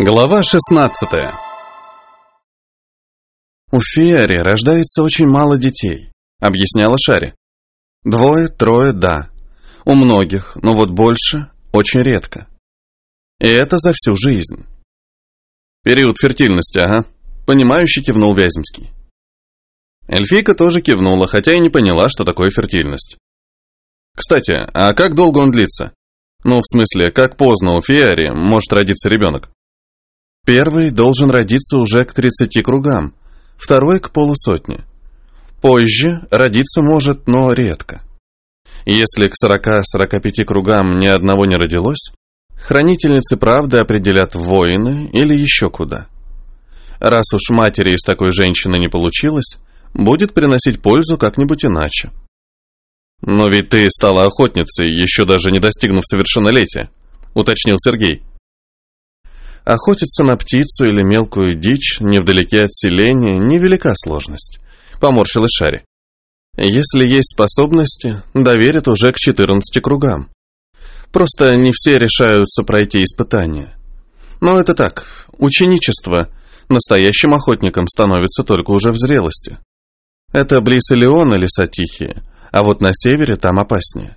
Глава 16 «У Фиари рождается очень мало детей», — объясняла Шари. «Двое, трое, да. У многих, но вот больше очень редко. И это за всю жизнь». «Период фертильности, ага», — понимающе кивнул Вяземский. Эльфийка тоже кивнула, хотя и не поняла, что такое фертильность. «Кстати, а как долго он длится? Ну, в смысле, как поздно у Фиари может родиться ребенок?» Первый должен родиться уже к 30 кругам, второй к полусотне. Позже родиться может, но редко. Если к 40-45 кругам ни одного не родилось, хранительницы правды определят воины или еще куда. Раз уж матери из такой женщины не получилось, будет приносить пользу как-нибудь иначе. «Но ведь ты стала охотницей, еще даже не достигнув совершеннолетия», — уточнил Сергей. Охотиться на птицу или мелкую дичь невдалеке от селения невелика сложность. Поморщилась Шари. Если есть способности, доверят уже к 14 кругам. Просто не все решаются пройти испытания. Но это так, ученичество. Настоящим охотником становится только уже в зрелости. Это близ Элеона леса тихие, а вот на севере там опаснее.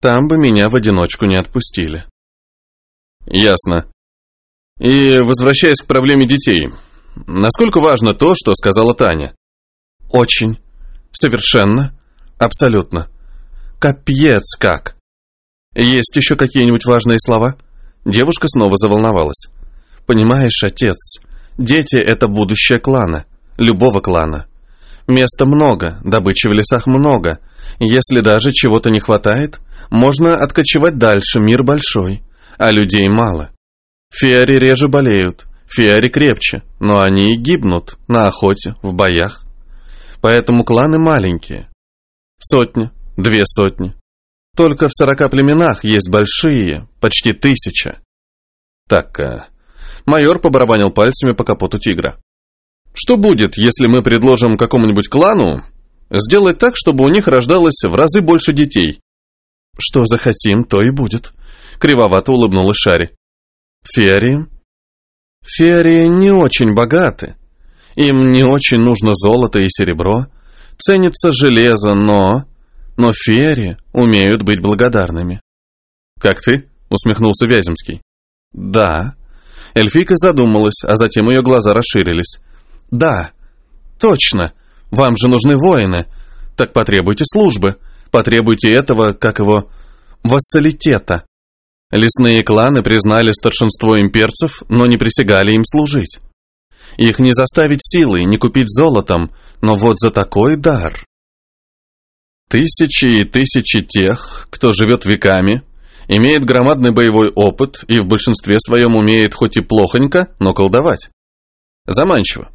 Там бы меня в одиночку не отпустили. Ясно. И возвращаясь к проблеме детей, насколько важно то, что сказала Таня? Очень. Совершенно. Абсолютно. Капец как. Есть еще какие-нибудь важные слова? Девушка снова заволновалась. Понимаешь, отец, дети — это будущее клана. Любого клана. Места много, добычи в лесах много. Если даже чего-то не хватает, можно откочевать дальше, мир большой, а людей мало. Фиари реже болеют, фиари крепче, но они и гибнут на охоте, в боях. Поэтому кланы маленькие. Сотни, две сотни. Только в сорока племенах есть большие, почти тысяча. Так, а... майор побарабанил пальцами по капоту тигра. Что будет, если мы предложим какому-нибудь клану сделать так, чтобы у них рождалось в разы больше детей? Что захотим, то и будет. Кривовато улыбнулась Шари. Ферии? Ферии не очень богаты. Им не очень нужно золото и серебро. Ценится железо, но... Но ферии умеют быть благодарными. «Как ты?» — усмехнулся Вяземский. «Да». Эльфийка задумалась, а затем ее глаза расширились. «Да, точно. Вам же нужны воины. Так потребуйте службы. Потребуйте этого, как его, вассалитета. Лесные кланы признали старшинство имперцев, но не присягали им служить. Их не заставить силой, не купить золотом, но вот за такой дар. Тысячи и тысячи тех, кто живет веками, имеет громадный боевой опыт и в большинстве своем умеет хоть и плохонько, но колдовать. Заманчиво.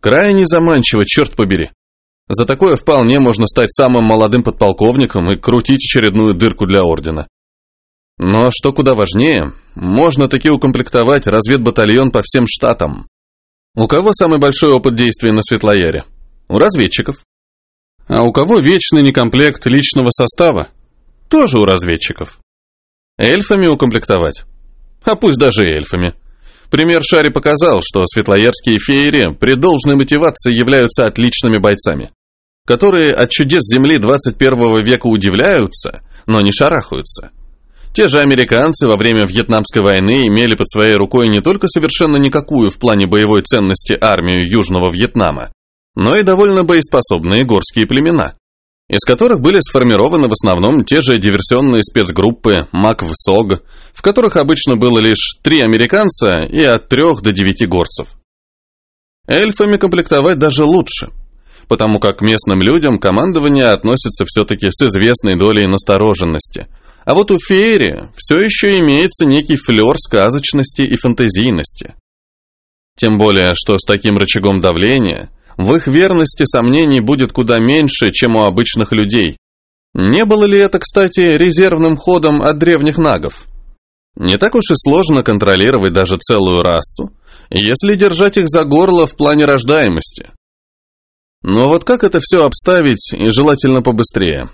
Крайне заманчиво, черт побери. За такое вполне можно стать самым молодым подполковником и крутить очередную дырку для ордена. Но что куда важнее, можно таки укомплектовать разведбатальон по всем штатам. У кого самый большой опыт действий на Светлояре? У разведчиков. А у кого вечный некомплект личного состава? Тоже у разведчиков. Эльфами укомплектовать? А пусть даже эльфами. Пример Шари показал, что светлоярские феери при должной мотивации являются отличными бойцами, которые от чудес Земли 21 века удивляются, но не шарахаются. Те же американцы во время Вьетнамской войны имели под своей рукой не только совершенно никакую в плане боевой ценности армию Южного Вьетнама, но и довольно боеспособные горские племена, из которых были сформированы в основном те же диверсионные спецгруппы МАК-ВСОГ, в которых обычно было лишь три американца и от трех до девяти горцев. Эльфами комплектовать даже лучше, потому как к местным людям командование относится все-таки с известной долей настороженности – а вот у Феери все еще имеется некий флер сказочности и фантазийности. Тем более, что с таким рычагом давления в их верности сомнений будет куда меньше, чем у обычных людей. Не было ли это, кстати, резервным ходом от древних нагов? Не так уж и сложно контролировать даже целую расу, если держать их за горло в плане рождаемости. Но вот как это все обставить, и желательно побыстрее?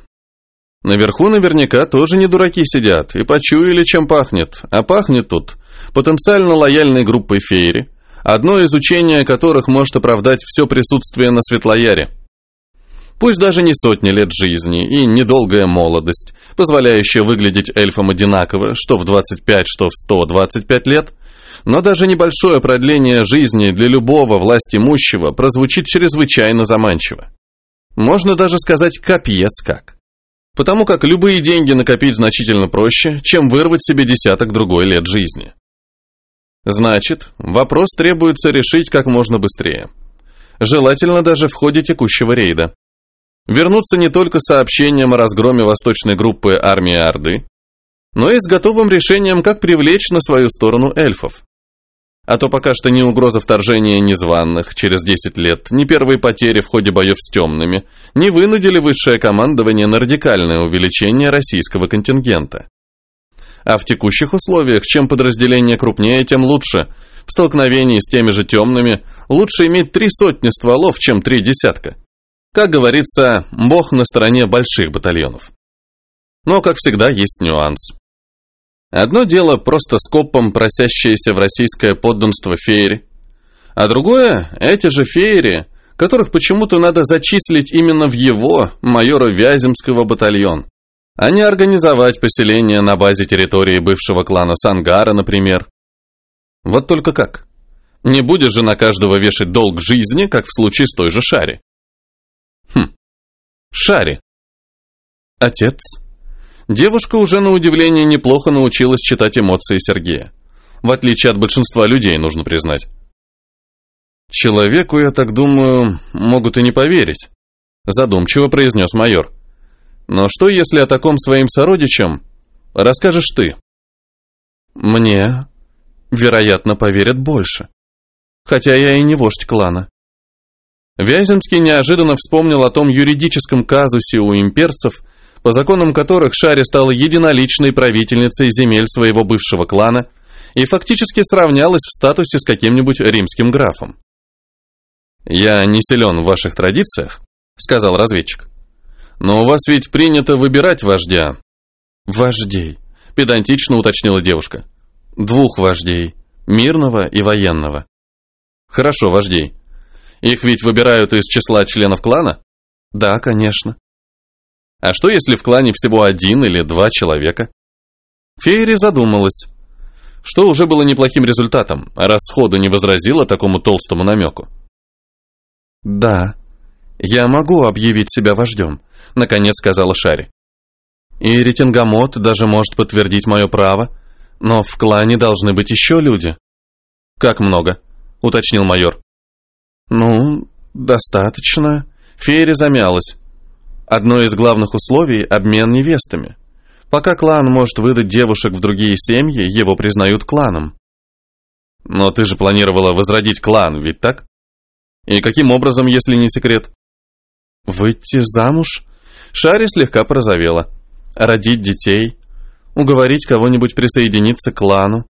Наверху наверняка тоже не дураки сидят и почуяли, чем пахнет, а пахнет тут потенциально лояльной группой Фейри, одно изучение которых может оправдать все присутствие на Светлояре. Пусть даже не сотни лет жизни и недолгая молодость, позволяющая выглядеть эльфам одинаково, что в 25, что в 125 лет, но даже небольшое продление жизни для любого власть имущего прозвучит чрезвычайно заманчиво. Можно даже сказать капец как. Потому как любые деньги накопить значительно проще, чем вырвать себе десяток другой лет жизни. Значит, вопрос требуется решить как можно быстрее. Желательно даже в ходе текущего рейда. Вернуться не только сообщением о разгроме восточной группы армии Орды, но и с готовым решением, как привлечь на свою сторону эльфов. А то пока что ни угроза вторжения незваных через 10 лет, ни первые потери в ходе боев с темными не вынудили высшее командование на радикальное увеличение российского контингента. А в текущих условиях, чем подразделение крупнее, тем лучше. В столкновении с теми же темными лучше иметь три сотни стволов, чем три десятка. Как говорится, бог на стороне больших батальонов. Но, как всегда, есть нюанс. Одно дело просто скопом просящееся в российское подданство феери, а другое – эти же феери, которых почему-то надо зачислить именно в его, майора Вяземского, батальон, а не организовать поселение на базе территории бывшего клана Сангара, например. Вот только как? Не будешь же на каждого вешать долг жизни, как в случае с той же Шари. Хм, Шари. Отец, Девушка уже на удивление неплохо научилась читать эмоции Сергея. В отличие от большинства людей, нужно признать. «Человеку, я так думаю, могут и не поверить», задумчиво произнес майор. «Но что, если о таком своим сородичам расскажешь ты?» «Мне, вероятно, поверят больше. Хотя я и не вождь клана». Вяземский неожиданно вспомнил о том юридическом казусе у имперцев, по законам которых Шари стала единоличной правительницей земель своего бывшего клана и фактически сравнялась в статусе с каким-нибудь римским графом. «Я не силен в ваших традициях», — сказал разведчик. «Но у вас ведь принято выбирать вождя». «Вождей», — педантично уточнила девушка. «Двух вождей, мирного и военного». «Хорошо, вождей. Их ведь выбирают из числа членов клана?» «Да, конечно». А что, если в клане всего один или два человека? Фейри задумалась, что уже было неплохим результатом, раз сходу не возразила такому толстому намеку. «Да, я могу объявить себя вождем», — наконец сказала Шари. «И Ретингамот даже может подтвердить мое право, но в клане должны быть еще люди». «Как много?» — уточнил майор. «Ну, достаточно». Фейри замялась. Одно из главных условий – обмен невестами. Пока клан может выдать девушек в другие семьи, его признают кланом. Но ты же планировала возродить клан, ведь так? И каким образом, если не секрет? Выйти замуж? Шари слегка порозовела. Родить детей? Уговорить кого-нибудь присоединиться к клану?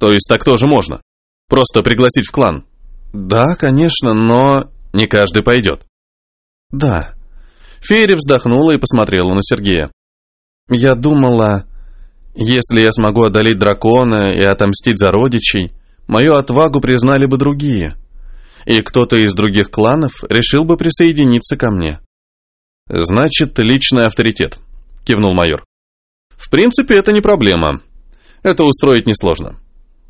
То есть так тоже можно? Просто пригласить в клан? Да, конечно, но не каждый пойдет. Да, Фейри вздохнула и посмотрела на Сергея. «Я думала, если я смогу одолеть дракона и отомстить за родичей, мою отвагу признали бы другие, и кто-то из других кланов решил бы присоединиться ко мне». «Значит, личный авторитет», — кивнул майор. «В принципе, это не проблема. Это устроить несложно.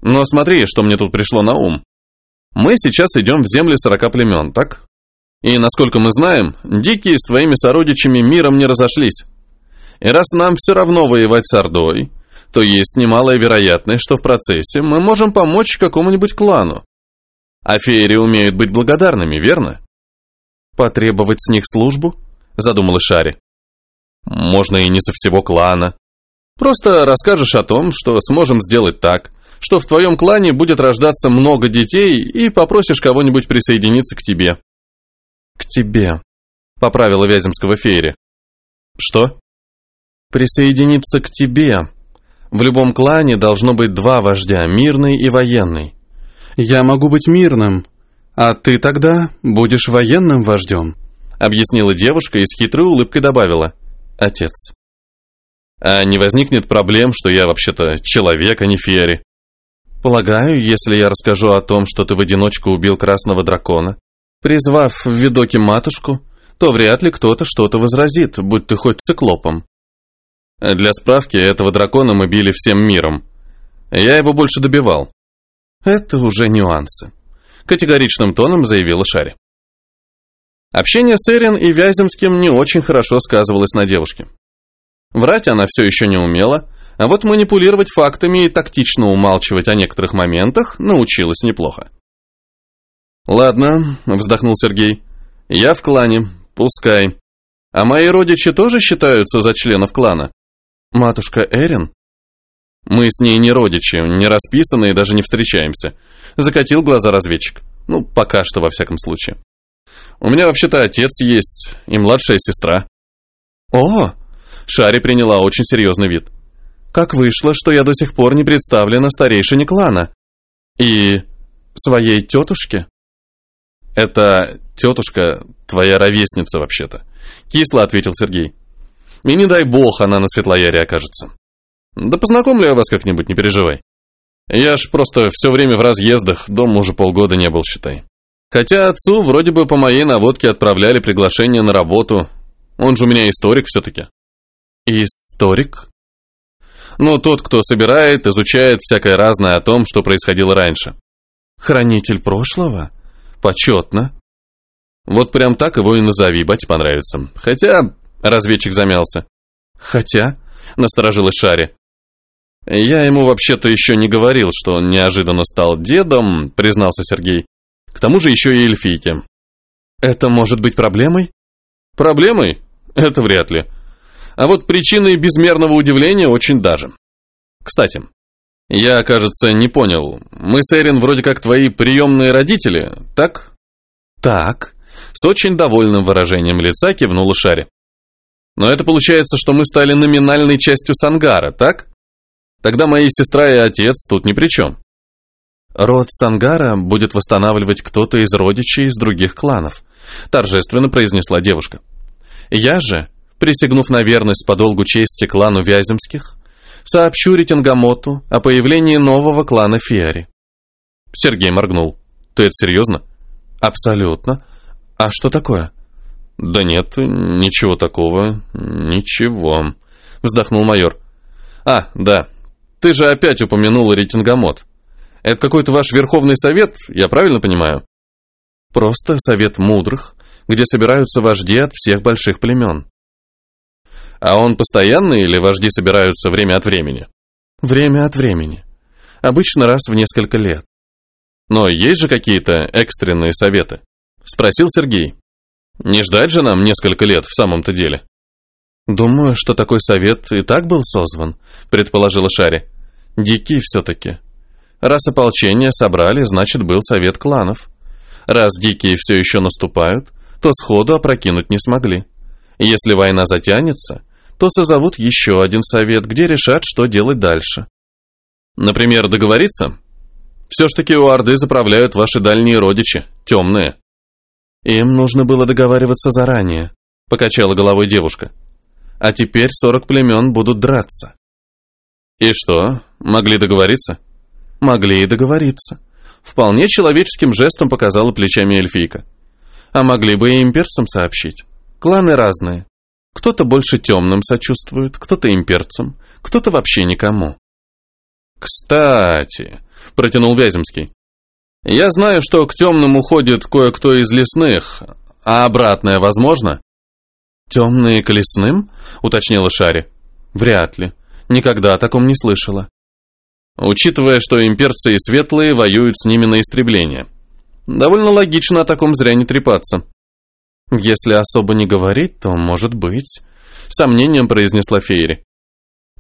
Но смотри, что мне тут пришло на ум. Мы сейчас идем в земли сорока племен, так? И, насколько мы знаем, дикие с твоими сородичами миром не разошлись. И раз нам все равно воевать с Ордой, то есть немалая вероятность, что в процессе мы можем помочь какому-нибудь клану. А феери умеют быть благодарными, верно? Потребовать с них службу? Задумала Шари. Можно и не со всего клана. Просто расскажешь о том, что сможем сделать так, что в твоем клане будет рождаться много детей и попросишь кого-нибудь присоединиться к тебе. «К тебе», — поправила Вяземского Фейри. «Что?» «Присоединиться к тебе. В любом клане должно быть два вождя, мирный и военный. Я могу быть мирным, а ты тогда будешь военным вождем», — объяснила девушка и с хитрой улыбкой добавила. «Отец». «А не возникнет проблем, что я вообще-то человек, а не Фейри?» Полагаю, если я расскажу о том, что ты в одиночку убил красного дракона, призвав в видоке матушку, то вряд ли кто-то что-то возразит, будь ты хоть циклопом. Для справки, этого дракона мы били всем миром. Я его больше добивал. Это уже нюансы. Категоричным тоном заявила Шари. Общение с Эрин и Вяземским не очень хорошо сказывалось на девушке. Врать она все еще не умела, а вот манипулировать фактами и тактично умалчивать о некоторых моментах научилась неплохо. «Ладно», — вздохнул Сергей, — «я в клане, пускай. А мои родичи тоже считаются за членов клана?» «Матушка Эрин?» «Мы с ней не родичи, не расписаны и даже не встречаемся», — закатил глаза разведчик. «Ну, пока что, во всяком случае. У меня вообще-то отец есть и младшая сестра». «О!» — Шари приняла очень серьезный вид. Как вышло, что я до сих пор не представлена старейшине клана? И своей тетушке? Это тетушка твоя ровесница вообще-то. Кисло ответил Сергей. И не дай бог она на Светлояре окажется. Да познакомлю я вас как-нибудь, не переживай. Я ж просто все время в разъездах, дома уже полгода не был, считай. Хотя отцу вроде бы по моей наводке отправляли приглашение на работу. Он же у меня историк все-таки. Историк? но тот, кто собирает, изучает всякое разное о том, что происходило раньше. Хранитель прошлого? Почетно. Вот прям так его и назови, бать понравится. Хотя, разведчик замялся. Хотя, насторожилась Шари. Я ему вообще-то еще не говорил, что он неожиданно стал дедом, признался Сергей. К тому же еще и эльфийки. Это может быть проблемой? Проблемой? Это вряд ли. А вот причиной безмерного удивления очень даже. Кстати, я, кажется, не понял. Мы с Эрин вроде как твои приемные родители, так? Так. С очень довольным выражением лица кивнула Шари. Но это получается, что мы стали номинальной частью Сангара, так? Тогда мои сестра и отец тут ни при чем. Род Сангара будет восстанавливать кто-то из родичей из других кланов, торжественно произнесла девушка. Я же присягнув на верность по долгу чести клану Вяземских, сообщу Ретингамоту о появлении нового клана Фиари. Сергей моргнул. Ты это серьезно? Абсолютно. А что такое? Да нет, ничего такого, ничего. Вздохнул майор. А, да, ты же опять упомянул Ретингамот. Это какой-то ваш Верховный Совет, я правильно понимаю? Просто Совет Мудрых, где собираются вожди от всех больших племен. А он постоянный или вожди собираются время от времени? Время от времени. Обычно раз в несколько лет. Но есть же какие-то экстренные советы? Спросил Сергей. Не ждать же нам несколько лет в самом-то деле. Думаю, что такой совет и так был созван, предположила Шари. Дикий все-таки. Раз ополчение собрали, значит, был совет кланов. Раз дикие все еще наступают, то сходу опрокинуть не смогли. Если война затянется, то созовут еще один совет, где решат, что делать дальше. Например, договориться? Все ж таки у Орды заправляют ваши дальние родичи, темные. Им нужно было договариваться заранее, покачала головой девушка. А теперь сорок племен будут драться. И что, могли договориться? Могли и договориться. Вполне человеческим жестом показала плечами эльфийка. А могли бы и имперцам сообщить. Кланы разные. Кто-то больше темным сочувствует, кто-то имперцам, кто-то вообще никому. «Кстати», — протянул Вяземский, — «я знаю, что к темным уходит кое-кто из лесных, а обратное возможно?» «Темные к лесным?» — уточнила Шари. «Вряд ли. Никогда о таком не слышала». Учитывая, что имперцы и светлые воюют с ними на истребление. Довольно логично о таком зря не трепаться. Если особо не говорить, то может быть. Сомнением произнесла Фейри.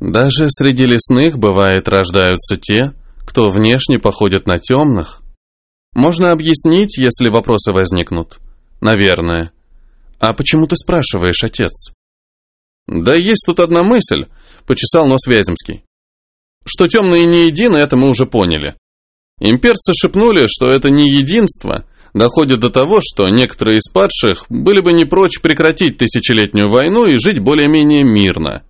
Даже среди лесных бывает рождаются те, кто внешне походят на темных. Можно объяснить, если вопросы возникнут. Наверное. А почему ты спрашиваешь, отец? Да есть тут одна мысль, почесал нос Вяземский. Что темные не едины, это мы уже поняли. Имперцы шепнули, что это не единство, доходит до того, что некоторые из падших были бы не прочь прекратить тысячелетнюю войну и жить более-менее мирно.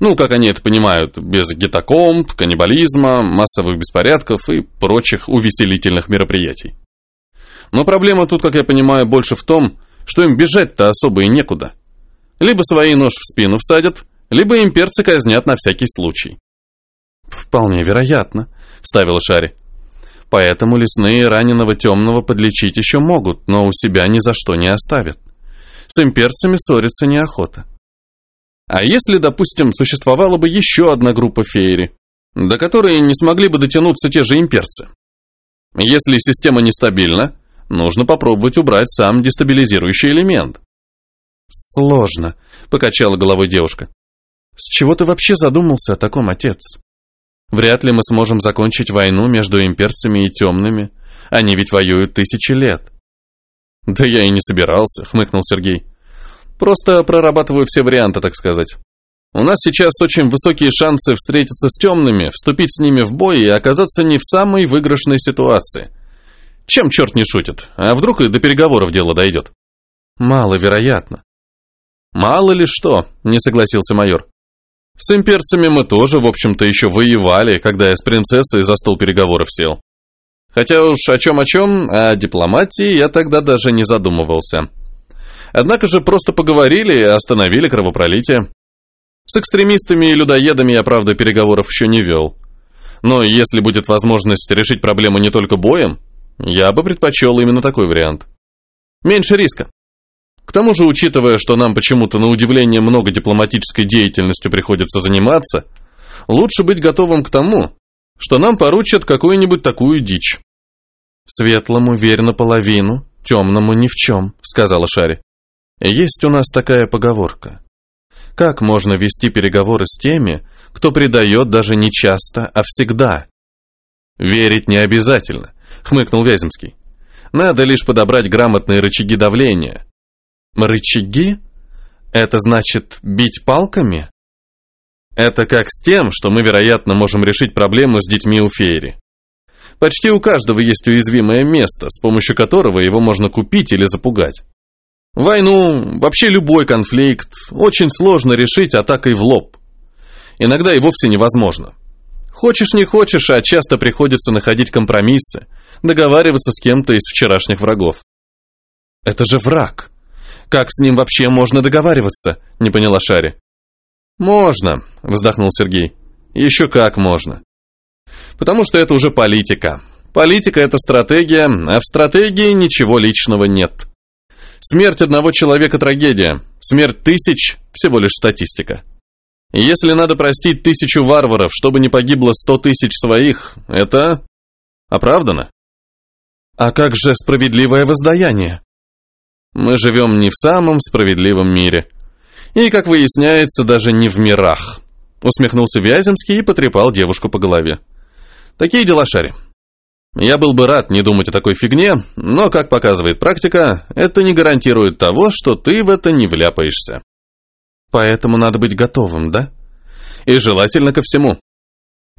Ну, как они это понимают, без гетокомп, каннибализма, массовых беспорядков и прочих увеселительных мероприятий. Но проблема тут, как я понимаю, больше в том, что им бежать-то особо и некуда. Либо свои нож в спину всадят, либо имперцы казнят на всякий случай. «Вполне вероятно», — вставила Шари. «Поэтому лесные раненого темного подлечить еще могут, но у себя ни за что не оставят. С имперцами ссориться неохота». А если, допустим, существовала бы еще одна группа феери, до которой не смогли бы дотянуться те же имперцы? Если система нестабильна, нужно попробовать убрать сам дестабилизирующий элемент. «Сложно», — покачала головой девушка. «С чего ты вообще задумался о таком, отец? Вряд ли мы сможем закончить войну между имперцами и темными. Они ведь воюют тысячи лет». «Да я и не собирался», — хмыкнул Сергей. Просто прорабатываю все варианты, так сказать. У нас сейчас очень высокие шансы встретиться с темными, вступить с ними в бой и оказаться не в самой выигрышной ситуации. Чем черт не шутит? А вдруг и до переговоров дело дойдет? Маловероятно. Мало ли что, не согласился майор. С имперцами мы тоже, в общем-то, еще воевали, когда я с принцессой за стол переговоров сел. Хотя уж о чем о чем, о дипломатии я тогда даже не задумывался. Однако же просто поговорили и остановили кровопролитие. С экстремистами и людоедами я, правда, переговоров еще не вел. Но если будет возможность решить проблему не только боем, я бы предпочел именно такой вариант. Меньше риска. К тому же, учитывая, что нам почему-то на удивление много дипломатической деятельностью приходится заниматься, лучше быть готовым к тому, что нам поручат какую-нибудь такую дичь. «Светлому верь наполовину, темному ни в чем», — сказала Шари. Есть у нас такая поговорка. Как можно вести переговоры с теми, кто предает даже не часто, а всегда? Верить не обязательно, хмыкнул Вяземский. Надо лишь подобрать грамотные рычаги давления. Рычаги? Это значит бить палками? Это как с тем, что мы, вероятно, можем решить проблему с детьми у Фейри. Почти у каждого есть уязвимое место, с помощью которого его можно купить или запугать. Войну, вообще любой конфликт, очень сложно решить атакой в лоб. Иногда и вовсе невозможно. Хочешь не хочешь, а часто приходится находить компромиссы, договариваться с кем-то из вчерашних врагов. Это же враг. Как с ним вообще можно договариваться? Не поняла Шари. Можно, вздохнул Сергей. Еще как можно. Потому что это уже политика. Политика – это стратегия, а в стратегии ничего личного нет. Смерть одного человека – трагедия. Смерть тысяч – всего лишь статистика. Если надо простить тысячу варваров, чтобы не погибло сто тысяч своих, это оправдано. А как же справедливое воздаяние? Мы живем не в самом справедливом мире. И, как выясняется, даже не в мирах. Усмехнулся Вяземский и потрепал девушку по голове. Такие дела, Шари. Я был бы рад не думать о такой фигне, но, как показывает практика, это не гарантирует того, что ты в это не вляпаешься. Поэтому надо быть готовым, да? И желательно ко всему.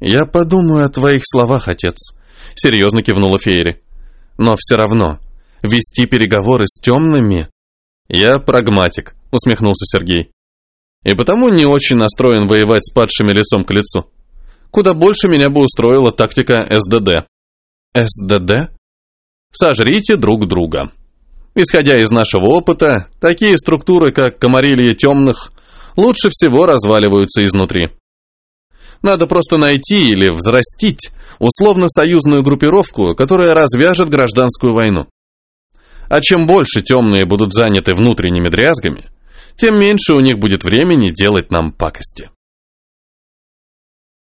Я подумаю о твоих словах, отец, серьезно кивнула Фейри. Но все равно, вести переговоры с темными... Я прагматик, усмехнулся Сергей. И потому не очень настроен воевать с падшими лицом к лицу. Куда больше меня бы устроила тактика СДД. СДД? Сожрите друг друга. Исходя из нашего опыта, такие структуры, как комарилье темных, лучше всего разваливаются изнутри. Надо просто найти или взрастить условно-союзную группировку, которая развяжет гражданскую войну. А чем больше темные будут заняты внутренними дрязгами, тем меньше у них будет времени делать нам пакости.